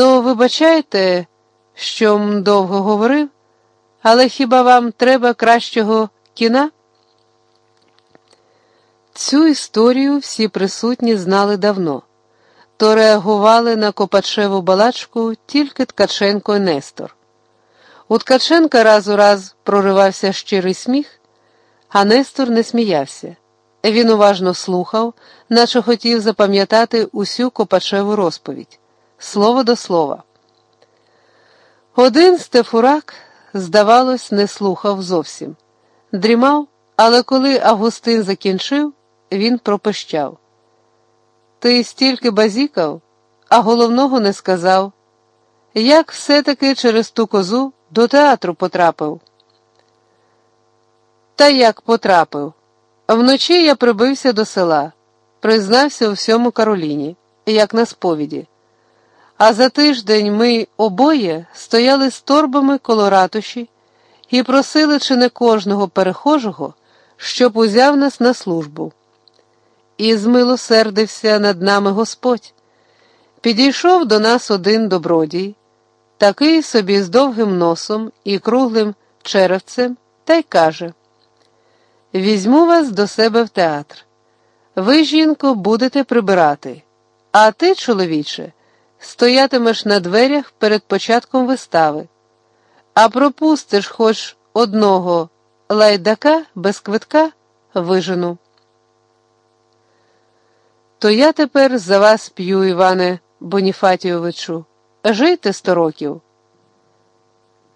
То вибачайте, що м довго говорив, але хіба вам треба кращого кіна? Цю історію всі присутні знали давно, то реагували на Копачеву балачку тільки Ткаченко і Нестор. У Ткаченка раз у раз проривався щирий сміх, а Нестор не сміявся. Він уважно слухав, наче хотів запам'ятати усю Копачеву розповідь, слово до слова. Один Стефурак, здавалось, не слухав зовсім. Дрімав, але коли Августин закінчив, він пропищав. Ти стільки базікав, а головного не сказав. Як все-таки через ту козу до театру потрапив? Та як потрапив? Вночі я прибився до села, признався у всьому Кароліні, як на сповіді. А за тиждень ми обоє стояли з торбами коло ратуші і просили чи не кожного перехожого, щоб узяв нас на службу. І змилосердився над нами Господь. Підійшов до нас один добродій, такий собі з довгим носом і круглим черевцем, та й каже: Візьму вас до себе в театр. Ви, жінко, будете прибирати, а ти, чоловіче, стоятимеш на дверях перед початком вистави, а пропустиш хоч одного лайдака без квитка вижену. То я тепер за вас п'ю, Іване Боніфатійовичу. Жийте сто років.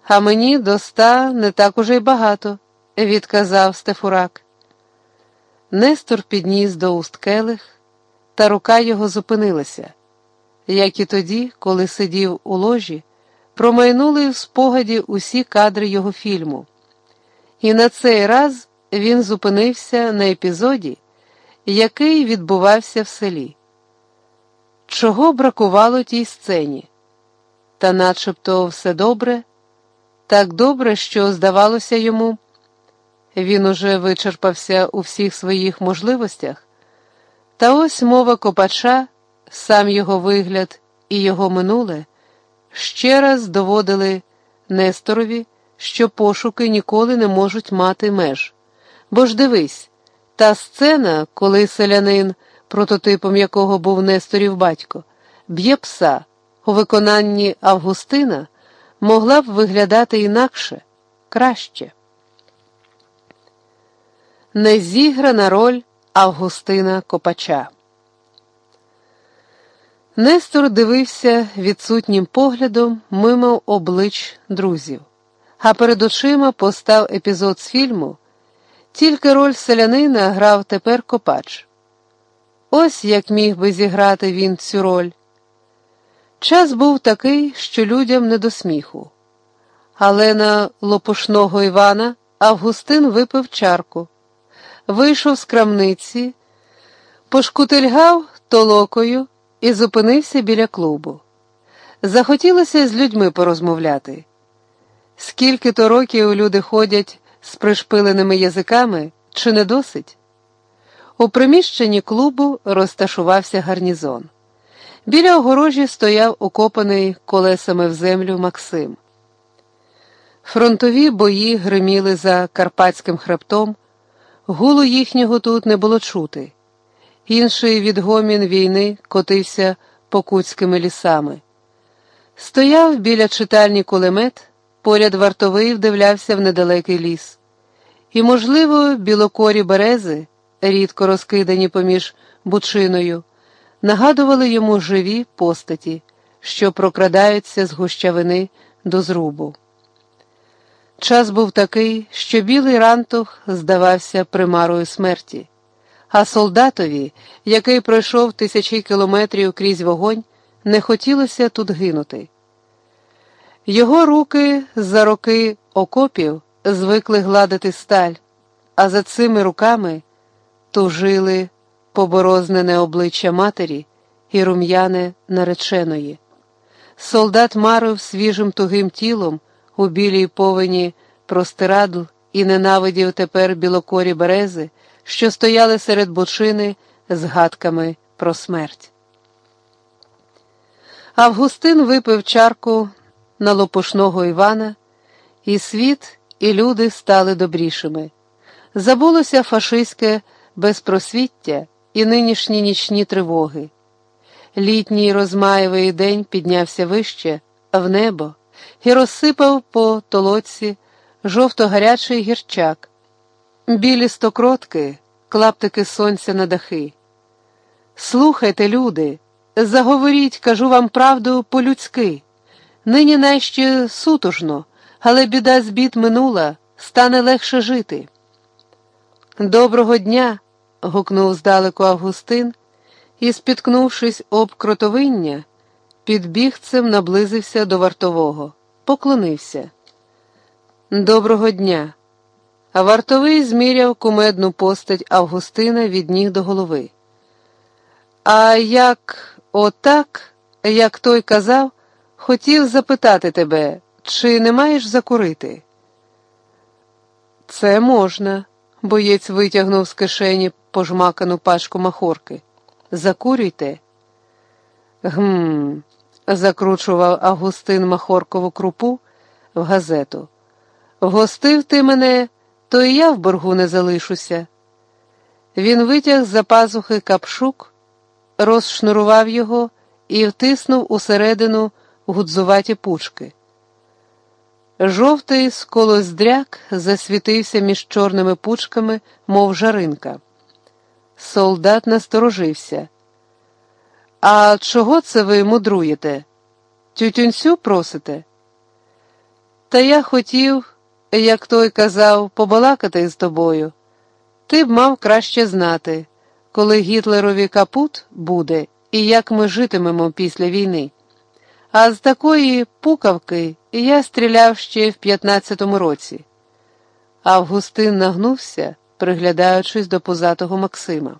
А мені до ста не так уже й багато, відказав Стефурак. Нестор підніс до уст келих, та рука його зупинилася як і тоді, коли сидів у ложі, промайнули в спогаді усі кадри його фільму. І на цей раз він зупинився на епізоді, який відбувався в селі. Чого бракувало тій сцені? Та начебто все добре, так добре, що здавалося йому. Він уже вичерпався у всіх своїх можливостях, та ось мова копача сам його вигляд і його минуле ще раз доводили Несторові, що пошуки ніколи не можуть мати меж. Бо ж дивись, та сцена, коли селянин, прототипом якого був Несторів батько, б'є пса у виконанні Августина, могла б виглядати інакше, краще. Незіграна роль Августина Копача. Нестор дивився відсутнім поглядом мимо облич друзів, а перед очима постав епізод з фільму, тільки роль селянина грав тепер копач. Ось як міг би зіграти він цю роль. Час був такий, що людям не до сміху. Але на лопушного Івана Августин випив чарку, вийшов з крамниці, пошкутильгав толокою і зупинився біля клубу. Захотілося з людьми порозмовляти. Скільки то років люди ходять з пришпиленими язиками, чи не досить? У приміщенні клубу розташувався гарнізон. Біля огорожі стояв окопаний колесами в землю Максим. Фронтові бої гриміли за Карпатським хребтом, гулу їхнього тут не було чути. Інший відгомін війни котився покутськими лісами. Стояв біля читальні кулемет, поряд вартовий вдивлявся в недалекий ліс. І, можливо, білокорі берези, рідко розкидані поміж бучиною, нагадували йому живі постаті, що прокрадаються з гущавини до зрубу. Час був такий, що білий рантух здавався примарою смерті а солдатові, який пройшов тисячі кілометрів крізь вогонь, не хотілося тут гинути. Його руки за роки окопів звикли гладити сталь, а за цими руками тужили поборознене обличчя матері і рум'яне нареченої. Солдат марив свіжим тугим тілом у білій повені простирадл і ненавидів тепер білокорі берези що стояли серед бочини з гадками про смерть. Августин випив чарку на лопушного Івана, і світ, і люди стали добрішими. Забулося фашистське безпросвіття і нинішні нічні тривоги. Літній розмаєвий день піднявся вище, в небо, і розсипав по толоці жовто-гарячий гірчак, білі стокротки, клаптики сонця на дахи. Слухайте, люди, заговоріть, кажу вам правду по-людськи. Нині найще сутужно, але біда з бід минула, стане легше жити. Доброго дня. гукнув здалеку Августин і, спіткнувшись об кротовиння, під бігцем наблизився до вартового, поклонився. Доброго дня. Вартовий зміряв кумедну постать Августина від ніг до голови. А як отак, як той казав, хотів запитати тебе, чи не маєш закурити? Це можна, боєць витягнув з кишені пожмакану пачку махорки. Закурюйте. Гм, закручував Августин Махоркову крупу в газету. Гостив ти мене, то і я в боргу не залишуся. Він витяг з за пазухи капшук, розшнурував його і втиснув усередину гудзуваті пучки. Жовтий сколоздряк засвітився між чорними пучками, мов жаринка. Солдат насторожився. А чого це ви мудруєте? Тютюнцю просите? Та я хотів, як той казав, побалакати з тобою. Ти б мав краще знати, коли Гітлерові капут буде і як ми житимемо після війни. А з такої пукавки я стріляв ще в 15-му році. Августин нагнувся, приглядаючись до позатого Максима.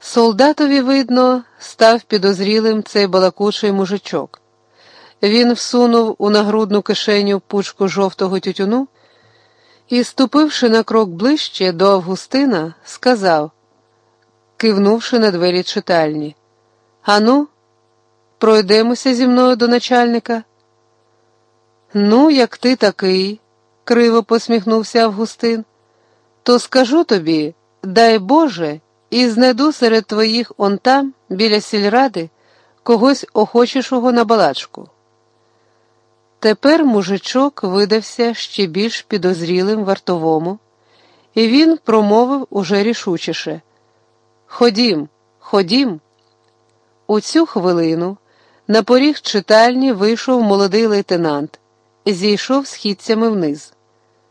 Солдатові, видно, став підозрілим цей балакучий мужичок. Він всунув у нагрудну кишеню пучку жовтого тютюну і, ступивши на крок ближче до Августина, сказав, кивнувши на двері читальні: Ану, пройдемося зі мною до начальника. Ну, як ти такий, криво посміхнувся Августин, то скажу тобі, дай Боже, і знайду серед твоїх он там, біля сільради, когось охочішого на балачку. Тепер мужичок видався ще більш підозрілим вартовому, і він промовив уже рішучіше: Ходім, ходім. У цю хвилину на поріг читальні вийшов молодий лейтенант, зійшов східцями вниз.